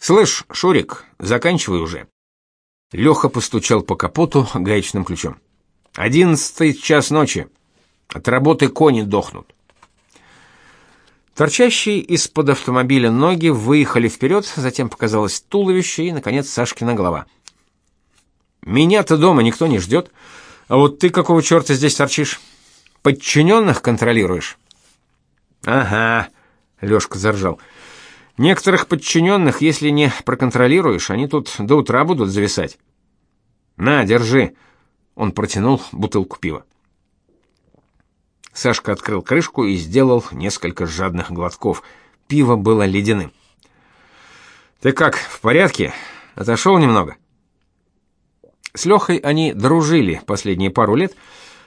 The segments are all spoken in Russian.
Слышь, Шурик, заканчивай уже. Леха постучал по капоту гаечным ключом. Одиннадцатый час ночи. От работы кони дохнут. Торчащие из-под автомобиля ноги выехали вперед, затем показалось туловище и, наконец, Сашкина голова. «Меня-то дома никто не ждет, а вот ты какого черта здесь торчишь? Подчиненных контролируешь?» «Ага», — Лешка заржал. Некоторых подчиненных, если не проконтролируешь, они тут до утра будут зависать. На, держи. Он протянул бутылку пива. Сашка открыл крышку и сделал несколько жадных глотков. Пиво было ледяным. Ты как, в порядке? Отошел немного. С Лехой они дружили последние пару лет.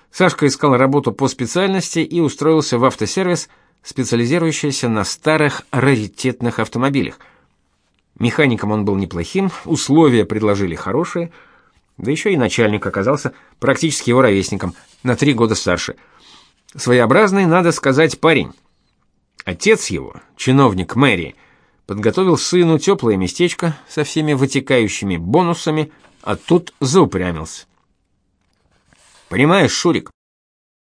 Сашка искал работу по специальности и устроился в автосервис – специализирующаяся на старых раритетных автомобилях. Механиком он был неплохим, условия предложили хорошие, да еще и начальник оказался практически его ровесником, на три года старше. Своеобразный, надо сказать, парень. Отец его, чиновник мэрии, подготовил сыну теплое местечко со всеми вытекающими бонусами, а тут заупрямился. Понимаешь, Шурик,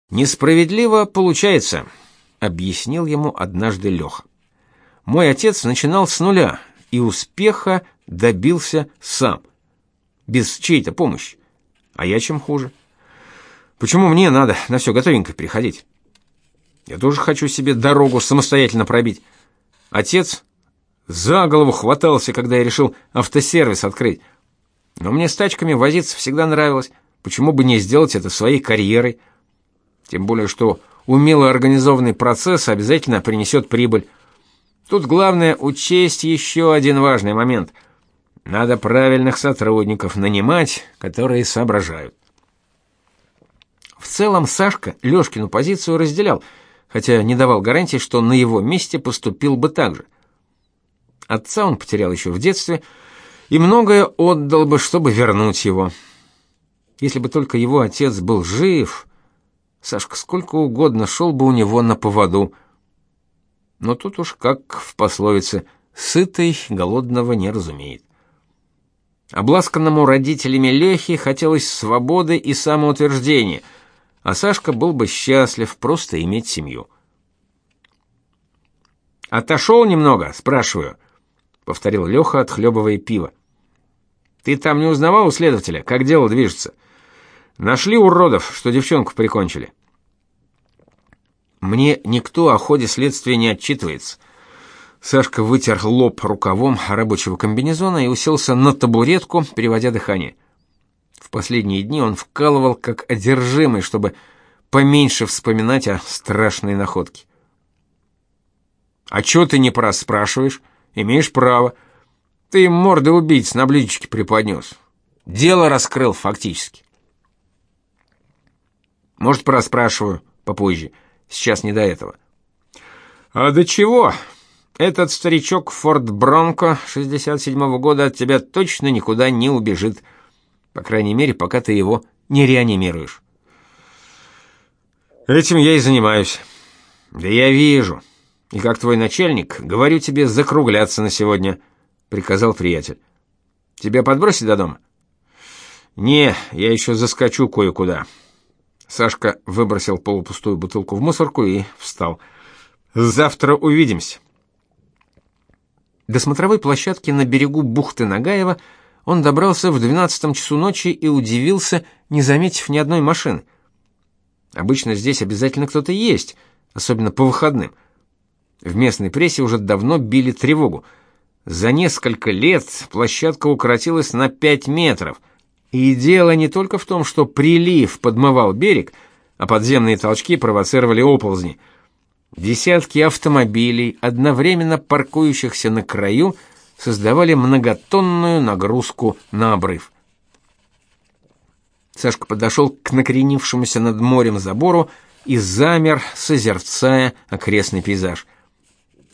несправедливо получается объяснил ему однажды Леха. Мой отец начинал с нуля и успеха добился сам, без чьей-то помощи. А я чем хуже? Почему мне надо на все готовенькое приходить? Я тоже хочу себе дорогу самостоятельно пробить. Отец за голову хватался, когда я решил автосервис открыть. Но мне с тачками возиться всегда нравилось. Почему бы не сделать это своей карьерой? Тем более, что умело организованный процесс обязательно принесет прибыль. Тут главное учесть еще один важный момент. Надо правильных сотрудников нанимать, которые соображают. В целом Сашка Лёшкину позицию разделял, хотя не давал гарантии, что на его месте поступил бы так же. Отца он потерял еще в детстве, и многое отдал бы, чтобы вернуть его. Если бы только его отец был жив, Сашка сколько угодно шел бы у него на поводу. Но тут уж как в пословице «сытый голодного не разумеет». Обласканному родителями Лехе хотелось свободы и самоутверждения, а Сашка был бы счастлив просто иметь семью. «Отошел немного?» — спрашиваю, — повторил Леха, отхлебывая пиво. «Ты там не узнавал у следователя, как дело движется?» Нашли уродов, что девчонку прикончили. Мне никто о ходе следствия не отчитывается. Сашка вытер лоб рукавом рабочего комбинезона и уселся на табуретку, переводя дыхание. В последние дни он вкалывал как одержимый, чтобы поменьше вспоминать о страшной находке. А чё ты не спрашиваешь? Имеешь право. Ты им морды убийц на блюдечке преподнес. Дело раскрыл фактически. Может, проспрашиваю попозже. Сейчас не до этого. А до чего? Этот старичок Форд Бронко 67-го года от тебя точно никуда не убежит. По крайней мере, пока ты его не реанимируешь. Этим я и занимаюсь. Да я вижу. И как твой начальник, говорю тебе закругляться на сегодня, приказал приятель. Тебя подбросить до дома? Не, я еще заскочу кое-куда. Сашка выбросил полупустую бутылку в мусорку и встал. Завтра увидимся. До смотровой площадки на берегу бухты Нагаева он добрался в двенадцатом часу ночи и удивился, не заметив ни одной машины. Обычно здесь обязательно кто-то есть, особенно по выходным. В местной прессе уже давно били тревогу. За несколько лет площадка укоротилась на пять метров, и дело не только в том, что прилив подмывал берег, а подземные толчки провоцировали оползни. Десятки автомобилей, одновременно паркующихся на краю, создавали многотонную нагрузку на обрыв. Сашка подошел к накренившемуся над морем забору и замер, созерцая окрестный пейзаж.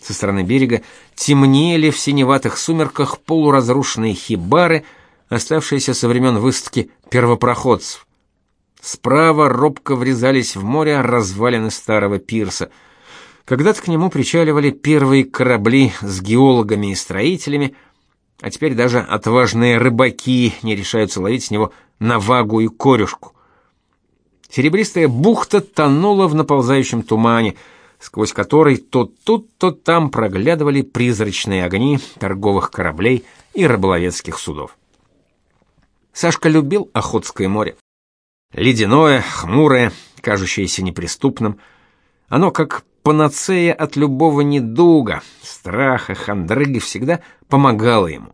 Со стороны берега темнели в синеватых сумерках полуразрушенные хибары — оставшиеся со времен выставки первопроходцев. Справа робко врезались в море развалины старого пирса. Когда-то к нему причаливали первые корабли с геологами и строителями, а теперь даже отважные рыбаки не решаются ловить с него навагу и корюшку. Серебристая бухта тонула в наползающем тумане, сквозь который то тут, то там проглядывали призрачные огни торговых кораблей и рыболовецких судов. Сашка любил Охотское море. Ледяное, хмурое, кажущееся неприступным. Оно как панацея от любого недуга, страха, хандры всегда помогало ему.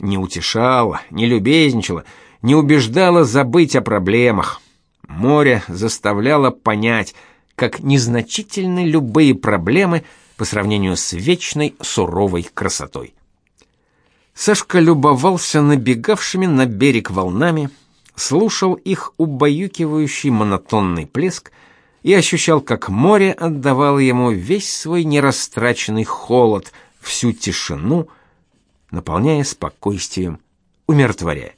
Не утешало, не любезничало, не убеждало забыть о проблемах. Море заставляло понять, как незначительны любые проблемы по сравнению с вечной суровой красотой. Сашка любовался набегавшими на берег волнами, слушал их убаюкивающий монотонный плеск и ощущал, как море отдавало ему весь свой нерастраченный холод, всю тишину, наполняя спокойствием, умиротворяя.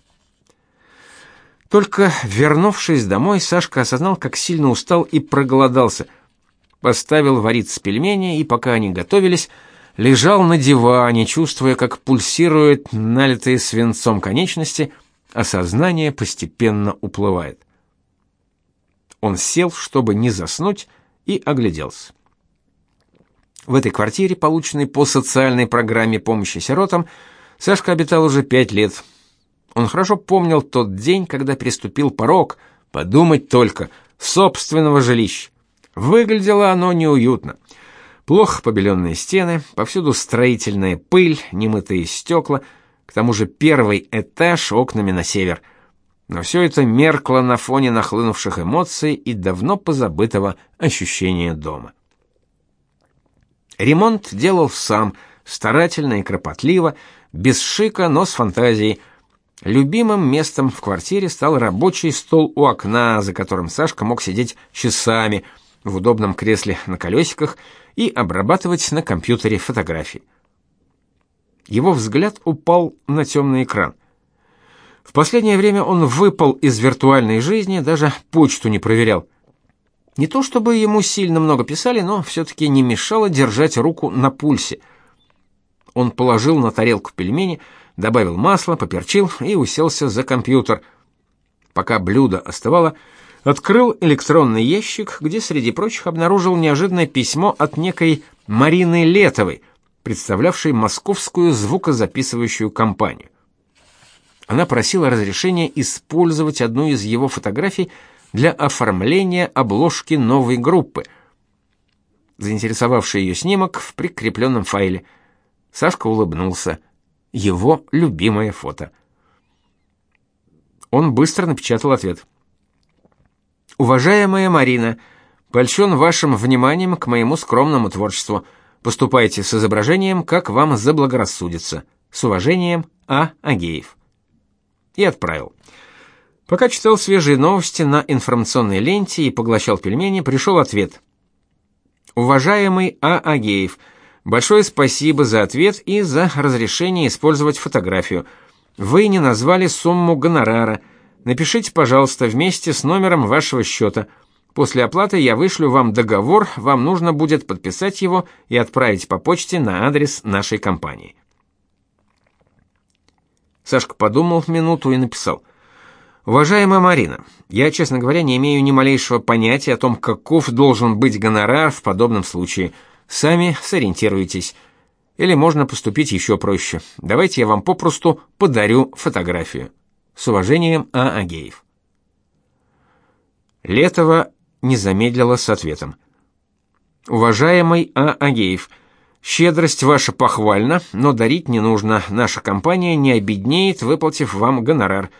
Только вернувшись домой, Сашка осознал, как сильно устал и проголодался. Поставил вариться пельмени, и пока они готовились, лежал на диване, чувствуя, как пульсируют налитые свинцом конечности, а сознание постепенно уплывает. Он сел, чтобы не заснуть, и огляделся. В этой квартире, полученной по социальной программе помощи сиротам, Сашка обитал уже пять лет. Он хорошо помнил тот день, когда переступил порог, подумать только, собственного жилища. Выглядело оно неуютно. Плохо побеленные стены, повсюду строительная пыль, немытые стекла, к тому же первый этаж окнами на север. Но все это меркло на фоне нахлынувших эмоций и давно позабытого ощущения дома. Ремонт делал сам, старательно и кропотливо, без шика, но с фантазией. Любимым местом в квартире стал рабочий стол у окна, за которым Сашка мог сидеть часами в удобном кресле на колесиках и обрабатывать на компьютере фотографии. Его взгляд упал на темный экран. В последнее время он выпал из виртуальной жизни, даже почту не проверял. Не то чтобы ему сильно много писали, но все-таки не мешало держать руку на пульсе. Он положил на тарелку пельмени, добавил масла, поперчил и уселся за компьютер. Пока блюдо остывало, открыл электронный ящик, где среди прочих обнаружил неожиданное письмо от некой Марины Летовой, представлявшей московскую звукозаписывающую компанию. Она просила разрешения использовать одну из его фотографий для оформления обложки новой группы. Заинтересовавший ее снимок в прикрепленном файле. Сашка улыбнулся. Его любимое фото. Он быстро напечатал ответ. Уважаемая Марина, польщен вашим вниманием к моему скромному творчеству. Поступайте с изображением, как вам заблагорассудится. С уважением, А. Агеев. И отправил. Пока читал свежие новости на информационной ленте и поглощал пельмени, пришел ответ. Уважаемый А. Агеев, большое спасибо за ответ и за разрешение использовать фотографию. Вы не назвали сумму гонорара – Напишите, пожалуйста, вместе с номером вашего счета. После оплаты я вышлю вам договор, вам нужно будет подписать его и отправить по почте на адрес нашей компании. Сашка подумал минуту и написал: Уважаемая Марина, я, честно говоря, не имею ни малейшего понятия о том, каков должен быть гонорар в подобном случае. Сами сориентируйтесь. Или можно поступить еще проще. Давайте я вам попросту подарю фотографию. С уважением, А. Агеев. Летова не замедлила с ответом. Уважаемый А. Агеев, щедрость ваша похвальна, но дарить не нужно. Наша компания не обеднеет, выплатив вам гонорар.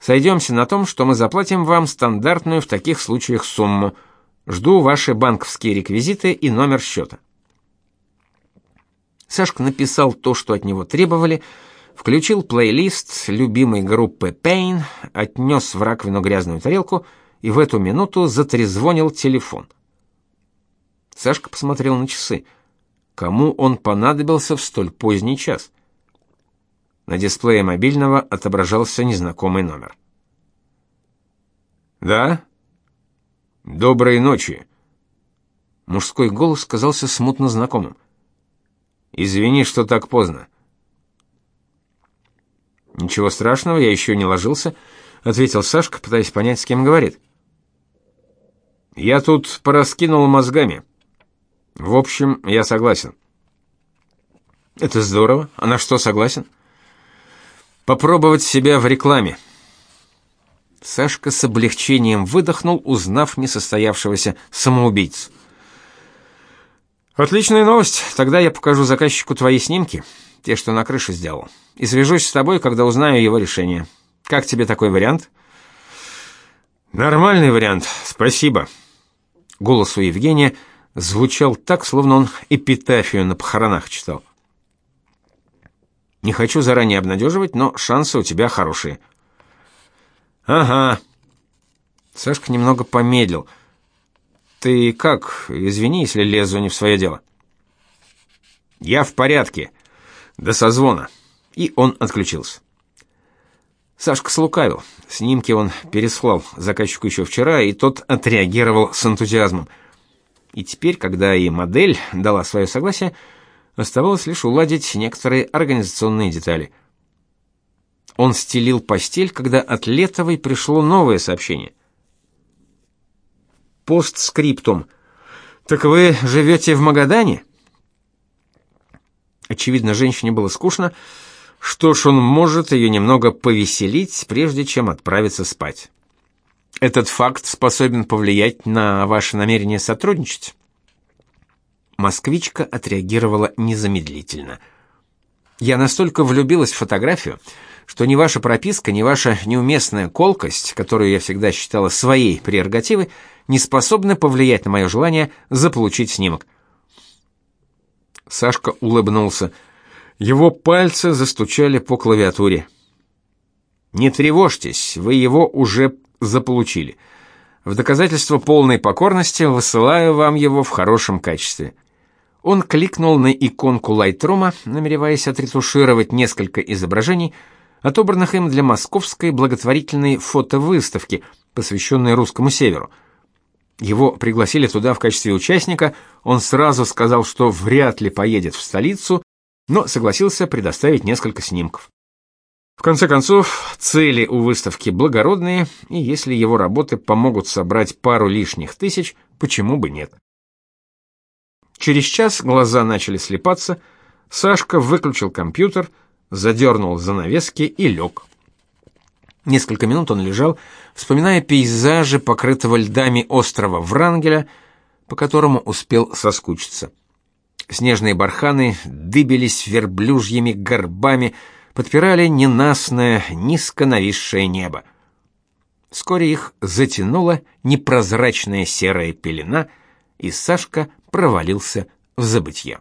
Сойдемся на том, что мы заплатим вам стандартную в таких случаях сумму. Жду ваши банковские реквизиты и номер счета. Сашка написал то, что от него требовали, включил плейлист любимой группы Pain, отнес в раковину грязную тарелку, и в эту минуту затрезвонил телефон. Сашка посмотрел на часы. Кому он понадобился в столь поздний час? На дисплее мобильного отображался незнакомый номер. «Да? Доброй ночи!» Мужской голос казался смутно знакомым. «Извини, что так поздно. Ничего страшного, я еще не ложился, ответил Сашка, пытаясь понять, с кем говорит. Я тут пораскинул мозгами. В общем, я согласен. Это здорово. А на что согласен? Попробовать себя в рекламе. Сашка с облегчением выдохнул, узнав несостоявшегося самоубийцу. Отличная новость. Тогда я покажу заказчику твои снимки, те, что на крыше сделал. И свяжусь с тобой, когда узнаю его решение. Как тебе такой вариант? Нормальный вариант. Спасибо. Голос у Евгения звучал так, словно он эпитафию на похоронах читал. Не хочу заранее обнадеживать, но шансы у тебя хорошие. Ага. Сашка немного помедлил. Ты как? Извини, если лезу не в свое дело. Я в порядке. До созвона. И он отключился. Сашка слукавил. Снимки он переслал заказчику еще вчера, и тот отреагировал с энтузиазмом. И теперь, когда и модель дала свое согласие, оставалось лишь уладить некоторые организационные детали. Он стелил постель, когда от Летовой пришло новое сообщение. Постскриптум. Так вы живете в Магадане? Очевидно, женщине было скучно. Что ж, он может ее немного повеселить, прежде чем отправиться спать. Этот факт способен повлиять на ваше намерение сотрудничать. Москвичка отреагировала незамедлительно. Я настолько влюбилась в фотографию, что ни ваша прописка, ни ваша неуместная колкость, которую я всегда считала своей прерогативой, не способны повлиять на мое желание заполучить снимок. Сашка улыбнулся. Его пальцы застучали по клавиатуре. Не тревожьтесь, вы его уже заполучили. В доказательство полной покорности высылаю вам его в хорошем качестве. Он кликнул на иконку Lightroom, намереваясь отретушировать несколько изображений, отобранных им для московской благотворительной фотовыставки, посвященной русскому северу. Его пригласили туда в качестве участника, он сразу сказал, что вряд ли поедет в столицу, но согласился предоставить несколько снимков. В конце концов, цели у выставки благородные, и если его работы помогут собрать пару лишних тысяч, почему бы нет? Через час глаза начали слепаться, Сашка выключил компьютер, задернул занавески и лег. Несколько минут он лежал, вспоминая пейзажи покрытого льдами острова Врангеля, по которому успел соскучиться. Снежные барханы дыбились верблюжьими горбами, подпирали ненастное, низко нависшее небо. Вскоре их затянула непрозрачная серая пелена, и Сашка провалился в забытье.